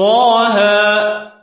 طه